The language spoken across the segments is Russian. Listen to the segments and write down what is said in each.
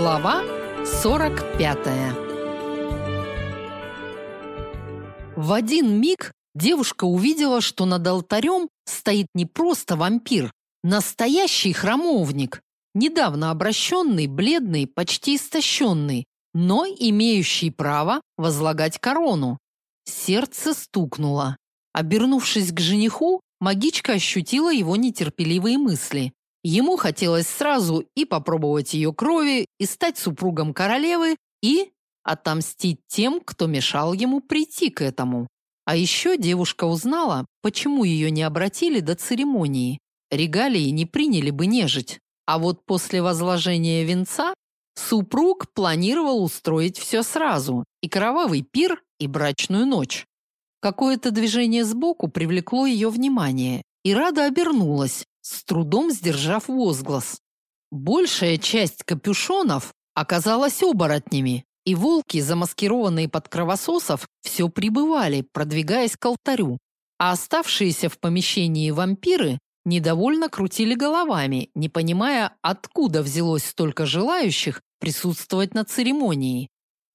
Глава 45 В один миг девушка увидела, что над алтарем стоит не просто вампир, настоящий храмовник, недавно обращенный, бледный, почти истощенный, но имеющий право возлагать корону. Сердце стукнуло. Обернувшись к жениху, магичка ощутила его нетерпеливые мысли. Ему хотелось сразу и попробовать ее крови, и стать супругом королевы, и отомстить тем, кто мешал ему прийти к этому. А еще девушка узнала, почему ее не обратили до церемонии. Регалии не приняли бы нежить. А вот после возложения венца супруг планировал устроить все сразу: и кровавый пир, и брачную ночь. Какое-то движение сбоку привлекло ее внимание, и Рада обернулась, с трудом сдержав возглас. Большая часть капюшонов оказалась оборотнями, и волки, замаскированные под кровососов, все прибывали, продвигаясь к алтарю. А оставшиеся в помещении вампиры недовольно крутили головами, не понимая, откуда взялось столько желающих присутствовать на церемонии.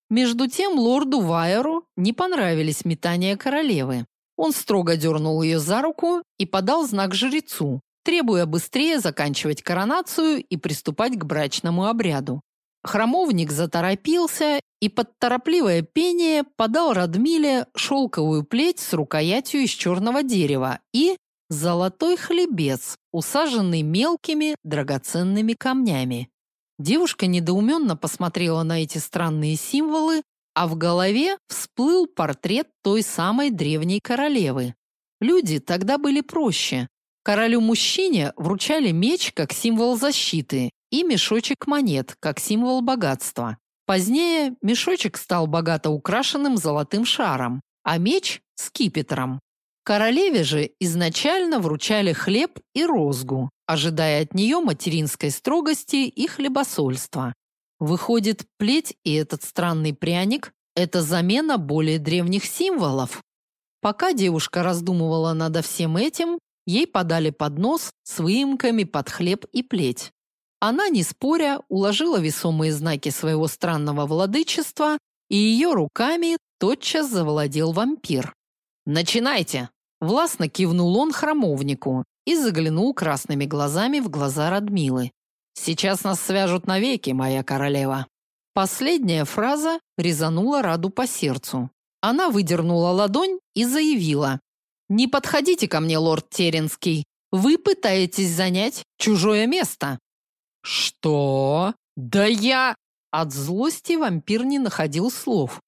Между тем лорду Вайеру не понравились метания королевы. Он строго дернул ее за руку и подал знак жрецу, требуя быстрее заканчивать коронацию и приступать к брачному обряду. Храмовник заторопился и под торопливое пение подал Радмиле шелковую плеть с рукоятью из черного дерева и золотой хлебец, усаженный мелкими драгоценными камнями. Девушка недоуменно посмотрела на эти странные символы, а в голове всплыл портрет той самой древней королевы. Люди тогда были проще. Королю-мужчине вручали меч как символ защиты и мешочек монет как символ богатства. Позднее мешочек стал богато украшенным золотым шаром, а меч скипетром. Королеве же изначально вручали хлеб и розгу, ожидая от нее материнской строгости и хлебосольства. Выходит, плеть и этот странный пряник это замена более древних символов. Пока девушка раздумывала над всем этим, ей подали поднос с выемками под хлеб и плеть. Она, не споря, уложила весомые знаки своего странного владычества, и ее руками тотчас завладел вампир. «Начинайте!» Властно кивнул он храмовнику и заглянул красными глазами в глаза Радмилы. «Сейчас нас свяжут навеки, моя королева». Последняя фраза резанула Раду по сердцу. Она выдернула ладонь и заявила. «Не подходите ко мне, лорд Теренский. Вы пытаетесь занять чужое место». «Что? Да я...» От злости вампир не находил слов.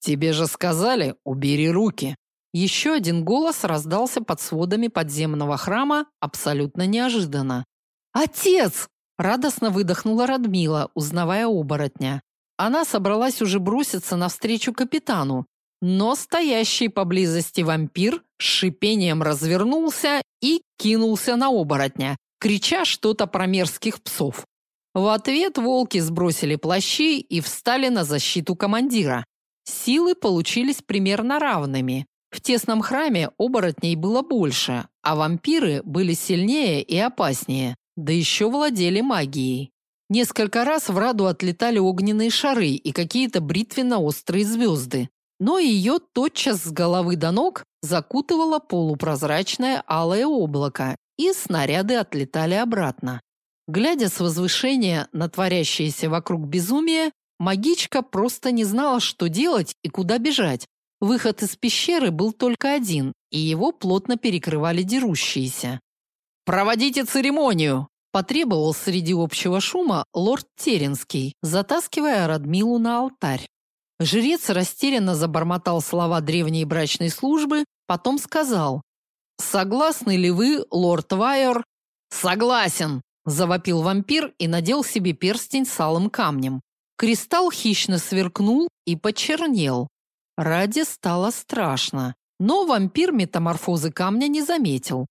«Тебе же сказали, убери руки». Еще один голос раздался под сводами подземного храма абсолютно неожиданно. «Отец!» – радостно выдохнула Радмила, узнавая оборотня. Она собралась уже броситься навстречу капитану, но стоящий поблизости вампир шипением развернулся и кинулся на оборотня, крича что-то про мерзких псов. В ответ волки сбросили плащи и встали на защиту командира. Силы получились примерно равными. В тесном храме оборотней было больше, а вампиры были сильнее и опаснее, да еще владели магией. Несколько раз в Раду отлетали огненные шары и какие-то бритвенно-острые звезды, но ее тотчас с головы до ног закутывало полупрозрачное алое облако, и снаряды отлетали обратно. Глядя с возвышения на творящееся вокруг безумие, магичка просто не знала, что делать и куда бежать, Выход из пещеры был только один, и его плотно перекрывали дерущиеся. «Проводите церемонию!» – потребовал среди общего шума лорд Теренский, затаскивая Радмилу на алтарь. Жрец растерянно забормотал слова древней брачной службы, потом сказал: "Согласны ли вы, лорд Вайер?" "Согласен", завопил вампир и надел себе перстень с алым камнем. Кристалл хищно сверкнул и почернел. Ради стало страшно, но вампир метаморфозы камня не заметил.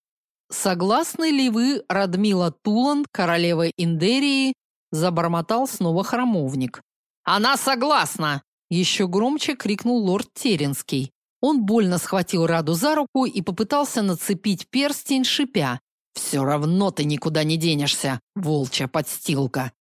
Согласны ли вы, Радмила Тулан, королева Индерии, забормотал снова храмовник. Она согласна, еще громче крикнул лорд Теренский. Он больно схватил Раду за руку и попытался нацепить перстень, шипя: «Все равно ты никуда не денешься, волчья подстилка".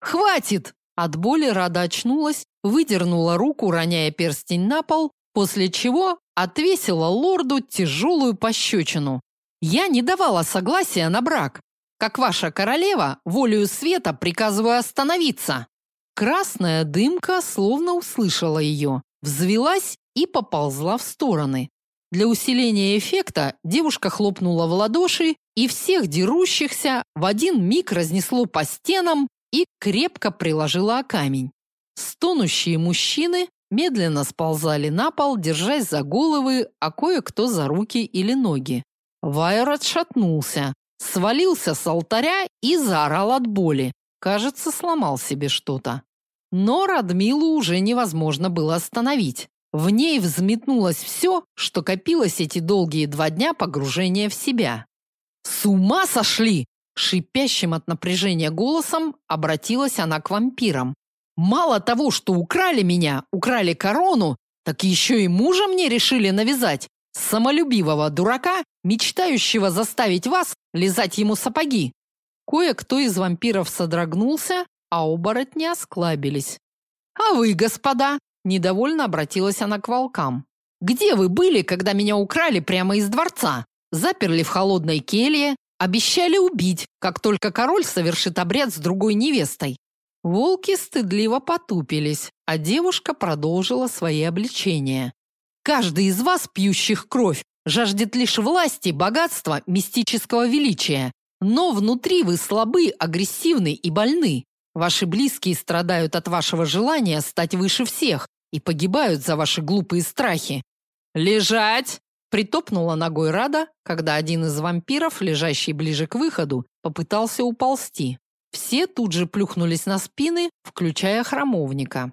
"Хватит!" От боли Рада очнулась, выдернула руку, роняя перстень на пол, после чего отвесила лорду тяжелую пощечину. Я не давала согласия на брак. Как ваша королева, волею света приказываю остановиться. Красная дымка словно услышала ее, взвилась и поползла в стороны. Для усиления эффекта девушка хлопнула в ладоши, и всех дерущихся в один миг разнесло по стенам и крепко приложила о камень. Стонущие мужчины медленно сползали на пол, держась за головы, а кое-кто за руки или ноги. Вайер отшатнулся, свалился с алтаря и заорал от боли. Кажется, сломал себе что-то. Но Радмилу уже невозможно было остановить. В ней взметнулось все, что копилось эти долгие два дня погружения в себя. «С ума сошли!» Шипящим от напряжения голосом обратилась она к вампирам. «Мало того, что украли меня, украли корону, так еще и мужа мне решили навязать. Самолюбивого дурака, мечтающего заставить вас лизать ему сапоги». Кое-кто из вампиров содрогнулся, а оборотни осклабились. «А вы, господа, Недовольно обратилась она к волкам. Где вы были, когда меня украли прямо из дворца? Заперли в холодной келье, обещали убить, как только король совершит обряд с другой невестой. Волки стыдливо потупились, а девушка продолжила свои обличения. Каждый из вас, пьющих кровь, жаждет лишь власти, богатства, мистического величия. Но внутри вы слабы, агрессивны и больны. Ваши близкие страдают от вашего желания стать выше всех, и погибают за ваши глупые страхи. Лежать, притопнула ногой Рада, когда один из вампиров, лежащий ближе к выходу, попытался уползти. Все тут же плюхнулись на спины, включая храмовника.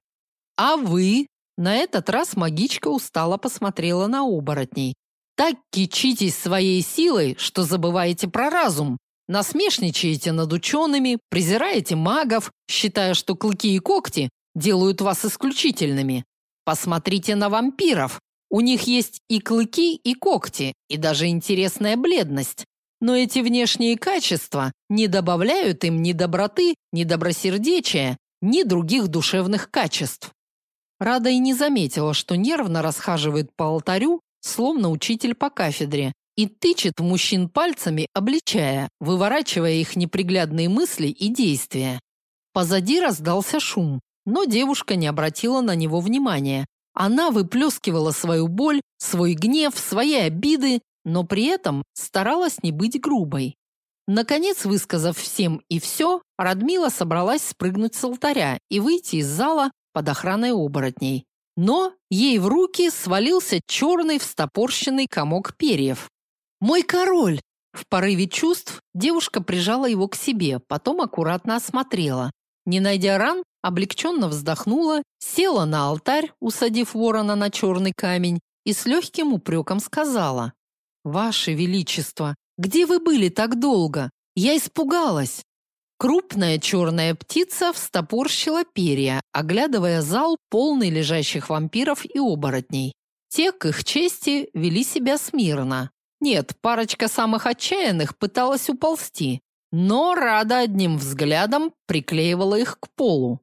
А вы? На этот раз магичка устало посмотрела на оборотней. Так кичитесь своей силой, что забываете про разум. Насмешничаете над учеными, презираете магов, считая, что клыки и когти делают вас исключительными. Посмотрите на вампиров. У них есть и клыки, и когти, и даже интересная бледность. Но эти внешние качества не добавляют им ни доброты, ни добросердечия, ни других душевных качеств. Рада и не заметила, что нервно расхаживает по алтарю, словно учитель по кафедре, и тычет в мужчин пальцами, обличая, выворачивая их неприглядные мысли и действия. Позади раздался шум. Но девушка не обратила на него внимания. Она выплескивала свою боль, свой гнев, свои обиды, но при этом старалась не быть грубой. Наконец, высказав всем и все, Радмила собралась спрыгнуть с алтаря и выйти из зала под охраной оборотней. Но ей в руки свалился черный встопорщенный комок перьев. «Мой король!» В порыве чувств девушка прижала его к себе, потом аккуратно осмотрела. Не найдя ран, облегченно вздохнула, села на алтарь, усадив ворона на черный камень, и с легким упреком сказала: "Ваше величество, где вы были так долго? Я испугалась". Крупная черная птица встопорщила перья, оглядывая зал, полный лежащих вампиров и оборотней. Те, к их чести, вели себя смирно. Нет, парочка самых отчаянных пыталась уползти, но Рада одним взглядом приклеивала их к полу.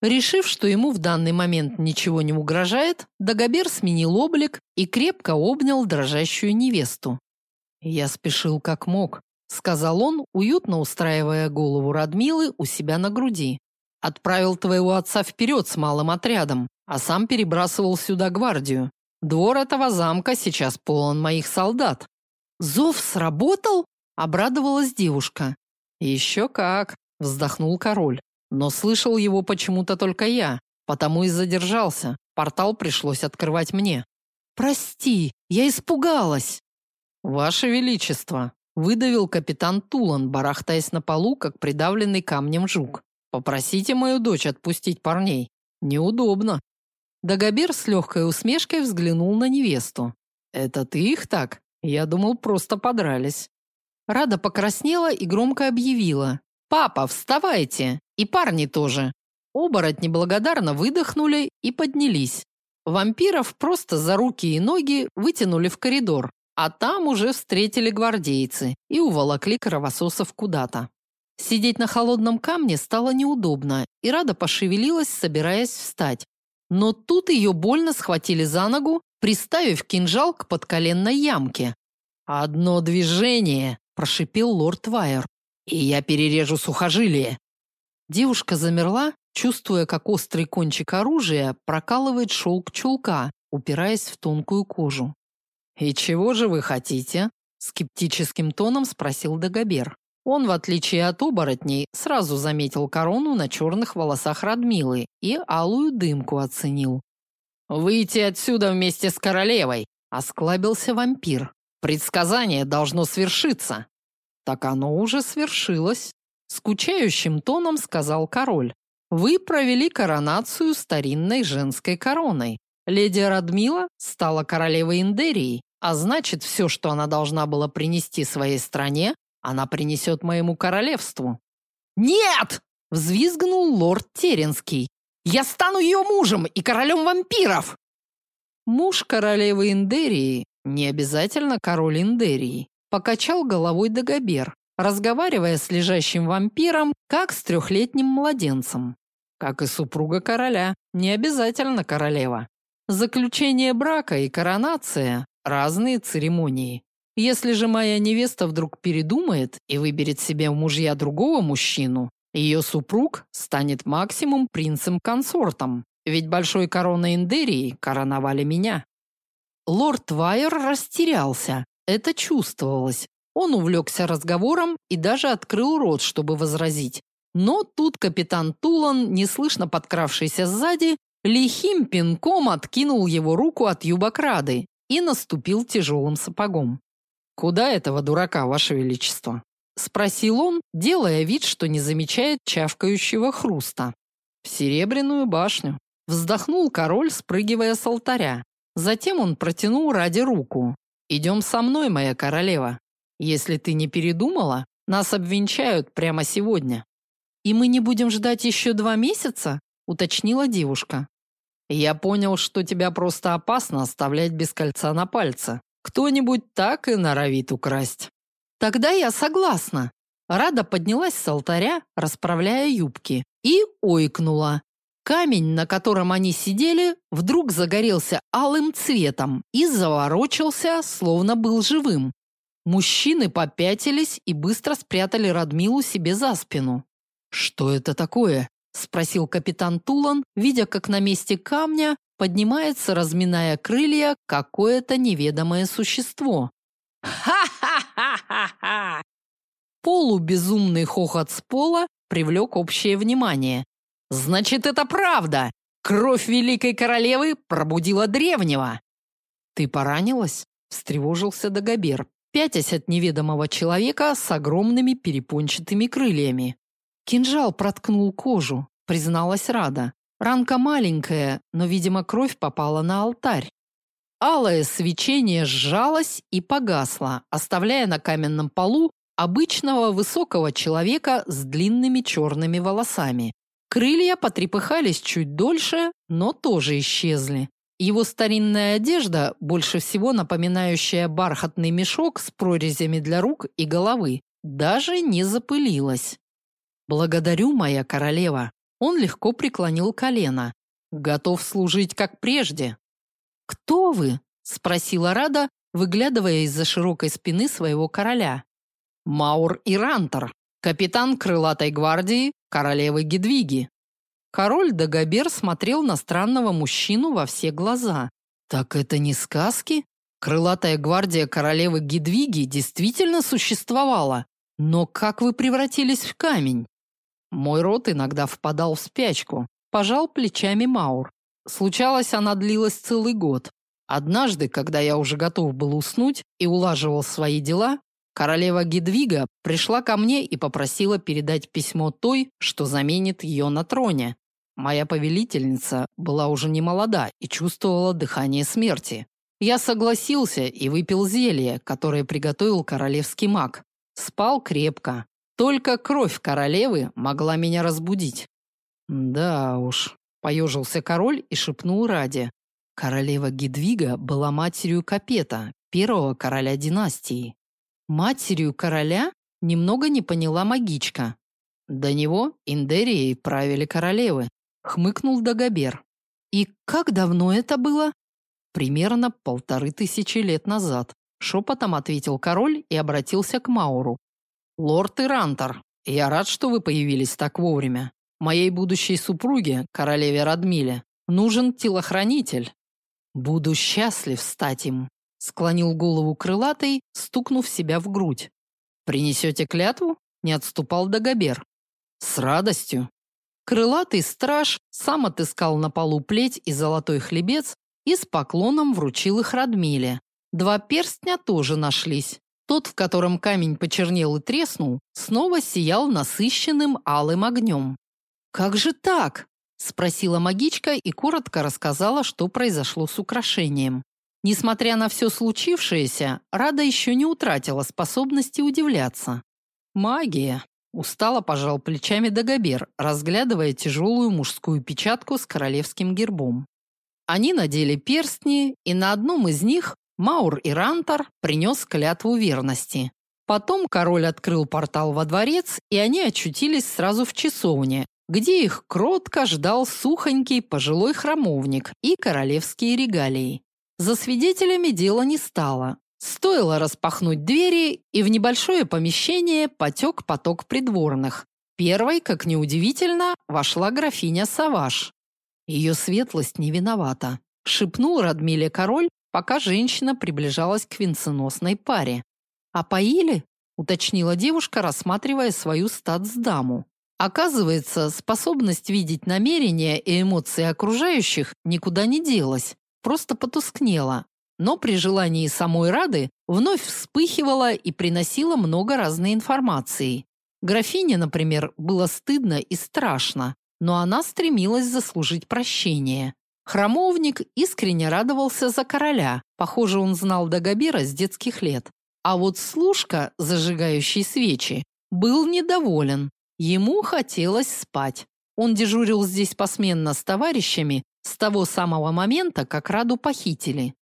Решив, что ему в данный момент ничего не угрожает, Дагобер сменил облик и крепко обнял дрожащую невесту. «Я спешил как мог», — сказал он, уютно устраивая голову Радмилы у себя на груди. «Отправил твоего отца вперед с малым отрядом, а сам перебрасывал сюда гвардию. Двор этого замка сейчас полон моих солдат». «Зов сработал?» — обрадовалась девушка. «Еще как!» – вздохнул король. «Но слышал его почему-то только я, потому и задержался. Портал пришлось открывать мне». «Прости, я испугалась!» «Ваше Величество!» – выдавил капитан Тулан, барахтаясь на полу, как придавленный камнем жук. «Попросите мою дочь отпустить парней. Неудобно». Дагобер с легкой усмешкой взглянул на невесту. «Это ты их так? Я думал, просто подрались». Рада покраснела и громко объявила: "Папа, вставайте! И парни тоже!" Оборотни благодарно выдохнули и поднялись. Вампиров просто за руки и ноги вытянули в коридор, а там уже встретили гвардейцы и уволокли кровососов куда-то. Сидеть на холодном камне стало неудобно, и Рада пошевелилась, собираясь встать. Но тут ее больно схватили за ногу, приставив кинжал к подколенной ямке. «Одно движение!» – прошипел лорд Вайер. «И я перережу сухожилие!» Девушка замерла, чувствуя, как острый кончик оружия прокалывает шелк чулка, упираясь в тонкую кожу. «И чего же вы хотите?» – скептическим тоном спросил Дагобер. Он, в отличие от оборотней, сразу заметил корону на черных волосах Радмилы и алую дымку оценил. «Выйти отсюда вместе с королевой!» – осклабился вампир. «Предсказание должно свершиться!» «Так оно уже свершилось!» – скучающим тоном сказал король. «Вы провели коронацию старинной женской короной. Леди Радмила стала королевой Индерии, а значит, все, что она должна была принести своей стране, она принесет моему королевству. Нет! взвизгнул лорд Теренский. Я стану ее мужем и королем вампиров. Муж королевы Индерии, не обязательно король Индерии, покачал головой Дагобер, разговаривая с лежащим вампиром, как с трехлетним младенцем. Как и супруга короля, не обязательно королева. Заключение брака и коронация разные церемонии. Если же моя невеста вдруг передумает и выберет себе в мужья другого мужчину, ее супруг станет максимум принцем-консортом, ведь большой короной Индерии короновали меня. Лорд Вайер растерялся. Это чувствовалось. Он увлекся разговором и даже открыл рот, чтобы возразить. Но тут капитан Тулан, неслышно подкравшийся сзади, лихим пинком откинул его руку от юбокрады и наступил тяжелым сапогом. Куда этого дурака, ваше величество? Спросил он, делая вид, что не замечает чавкающего хруста. В серебряную башню. Вздохнул король, спрыгивая с алтаря. Затем он протянул ради руку. «Идем со мной, моя королева. Если ты не передумала, нас обвенчают прямо сегодня. И мы не будем ждать еще два месяца, уточнила девушка. Я понял, что тебя просто опасно оставлять без кольца на пальце, кто-нибудь так и норовит украсть. Тогда я согласна. Рада поднялась с алтаря, расправляя юбки, и ойкнула. Камень, на котором они сидели, вдруг загорелся алым цветом и заворочился, словно был живым. Мужчины попятились и быстро спрятали Радмилу себе за спину. Что это такое? спросил капитан Тулан, видя, как на месте камня поднимается, разминая крылья, какое-то неведомое существо. Ха-ха-ха-ха-ха! Полубезумный хохот с пола привлек общее внимание. Значит, это правда. Кровь великой королевы пробудила древнего. Ты поранилась? встревожился Дагобер, пятясь от неведомого человека с огромными перепончатыми крыльями. Кинжал проткнул кожу, призналась Рада. Ранка маленькая, но, видимо, кровь попала на алтарь. Алое свечение сжалось и погасло, оставляя на каменном полу обычного высокого человека с длинными черными волосами. Крылья потрепыхались чуть дольше, но тоже исчезли. Его старинная одежда, больше всего напоминающая бархатный мешок с прорезями для рук и головы, даже не запылилась. Благодарю, моя королева, он легко преклонил колено. Готов служить как прежде. Кто вы? спросила Рада, выглядывая из-за широкой спины своего короля. Маур Ирантор, капитан крылатой гвардии королевы Гедвиги. Король Дагобер смотрел на странного мужчину во все глаза. Так это не сказки? Крылатая гвардия королевы Гедвиги действительно существовала. Но как вы превратились в камень? Мой род иногда впадал в спячку, пожал плечами Маур. Случалось, она длилась целый год. Однажды, когда я уже готов был уснуть и улаживал свои дела, королева Гедвига пришла ко мне и попросила передать письмо той, что заменит ее на троне. Моя повелительница была уже не молода и чувствовала дыхание смерти. Я согласился и выпил зелье, которое приготовил королевский маг. Спал крепко, только кровь королевы могла меня разбудить. Да уж, поежился король и шепнул Раде. Королева Гедвига была матерью Капета, первого короля династии. Матерью короля немного не поняла магичка. До него Индерией правили королевы, хмыкнул Дагобер. И как давно это было? Примерно полторы тысячи лет назад, шепотом ответил король и обратился к Мауру. Лорд Ирантор, я рад, что вы появились так вовремя. Моей будущей супруге, королеве Радмиле, нужен телохранитель. Буду счастлив стать им, склонил голову крылатый, стукнув себя в грудь. Принесете клятву? не отступал Дагобер. С радостью. Крылатый страж сам отыскал на полу плеть и золотой хлебец и с поклоном вручил их Радмиле. Два перстня тоже нашлись. Тот, в котором камень почернел и треснул, снова сиял насыщенным алым огнем. «Как же так?» – спросила магичка и коротко рассказала, что произошло с украшением. Несмотря на все случившееся, Рада еще не утратила способности удивляться. «Магия», – устало пожал плечами Дагобер, разглядывая тяжелую мужскую печатку с королевским гербом. Они надели перстни, и на одном из них Маур и Рантор принес клятву верности. Потом король открыл портал во дворец, и они очутились сразу в часовне, где их кротко ждал сухонький пожилой храмовник и королевские регалии. За свидетелями дело не стало. Стоило распахнуть двери, и в небольшое помещение потек поток придворных. Первой, как ни удивительно, вошла графиня Саваш. Ее светлость не виновата, шепнул Радмиле король, пока женщина приближалась к венценосной паре. А поили? уточнила девушка, рассматривая свою статсдаму. Оказывается, способность видеть намерения и эмоции окружающих никуда не делась, просто потускнела. Но при желании самой Рады вновь вспыхивала и приносила много разной информации. Графине, например, было стыдно и страшно, но она стремилась заслужить прощение. Храмовник искренне радовался за короля. Похоже, он знал Дагобера с детских лет. А вот служка, зажигающий свечи, был недоволен. Ему хотелось спать. Он дежурил здесь посменно с товарищами с того самого момента, как Раду похитили.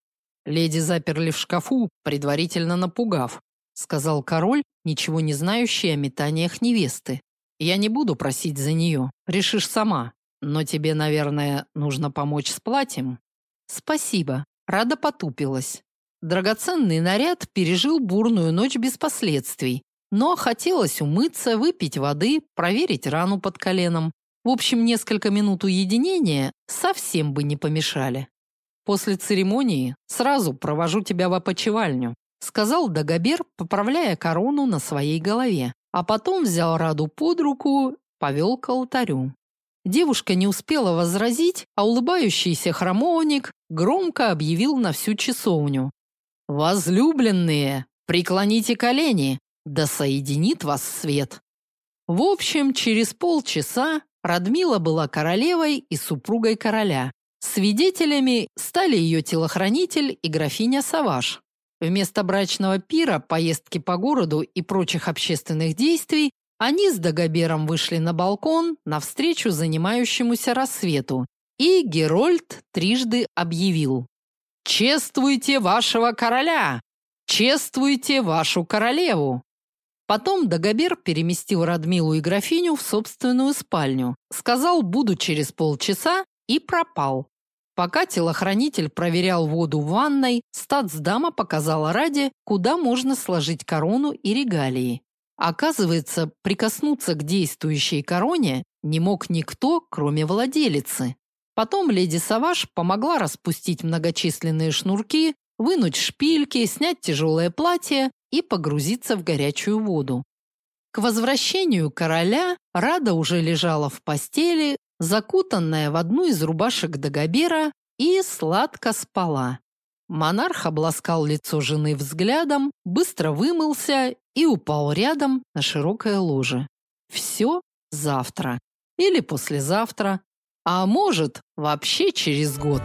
Леди заперли в шкафу, предварительно напугав, сказал король, ничего не знающий о метаниях невесты. Я не буду просить за нее, решишь сама. Но тебе, наверное, нужно помочь с платьем. Спасибо. Рада потупилась. Драгоценный наряд пережил бурную ночь без последствий, но хотелось умыться, выпить воды, проверить рану под коленом. В общем, несколько минут уединения совсем бы не помешали. После церемонии сразу провожу тебя в опочивальню, сказал Дагобер, поправляя корону на своей голове а потом взял Раду под руку, повел к алтарю. Девушка не успела возразить, а улыбающийся храмовник громко объявил на всю часовню: "Возлюбленные, преклоните колени, да соединит вас свет". В общем, через полчаса Радмила была королевой и супругой короля. Свидетелями стали ее телохранитель и графиня Саваш. Вместо брачного пира, поездки по городу и прочих общественных действий они с Дагобером вышли на балкон навстречу занимающемуся рассвету, и Герольд трижды объявил: "Чествуйте вашего короля! Чествуйте вашу королеву!" Потом Дагобер переместил Радмилу и графиню в собственную спальню, сказал: "Буду через полчаса" и пропал. Пока телохранитель проверял воду в ванной, статсдама показала Раде, куда можно сложить корону и регалии. Оказывается, прикоснуться к действующей короне не мог никто, кроме владелицы. Потом леди Саваш помогла распустить многочисленные шнурки, вынуть шпильки, снять тяжелое платье и погрузиться в горячую воду. К возвращению короля Рада уже лежала в постели, закутанная в одну из рубашек Дагобера, и сладко спала. Монарх обласкал лицо жены взглядом, быстро вымылся и упал рядом на широкое ложе. Все завтра или послезавтра, а может, вообще через год.